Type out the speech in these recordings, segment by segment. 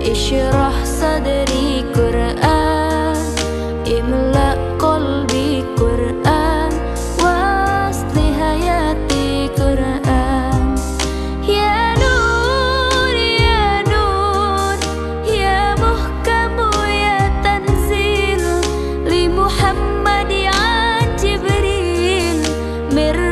Ishrah sadri Qur'an Imla qalbi Qur'an Wasli hayati Qur'an Ya Nur, Ya Nur Ya Muhkamu, Ya Tanzil Li Muhammad, Ya Jibril Mir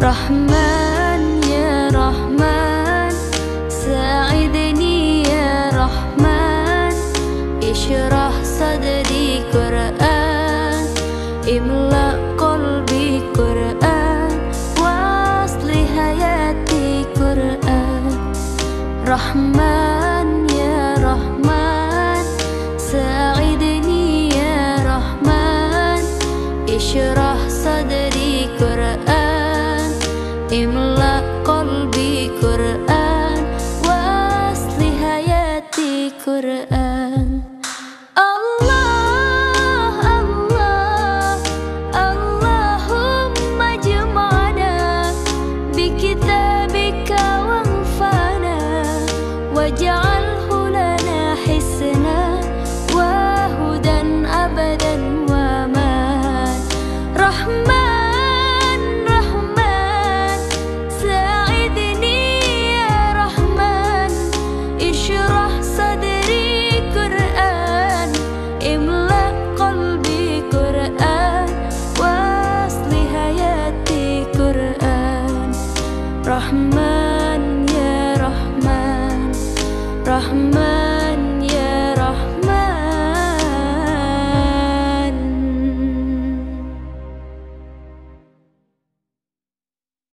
Rahman Quran Quran الرحمن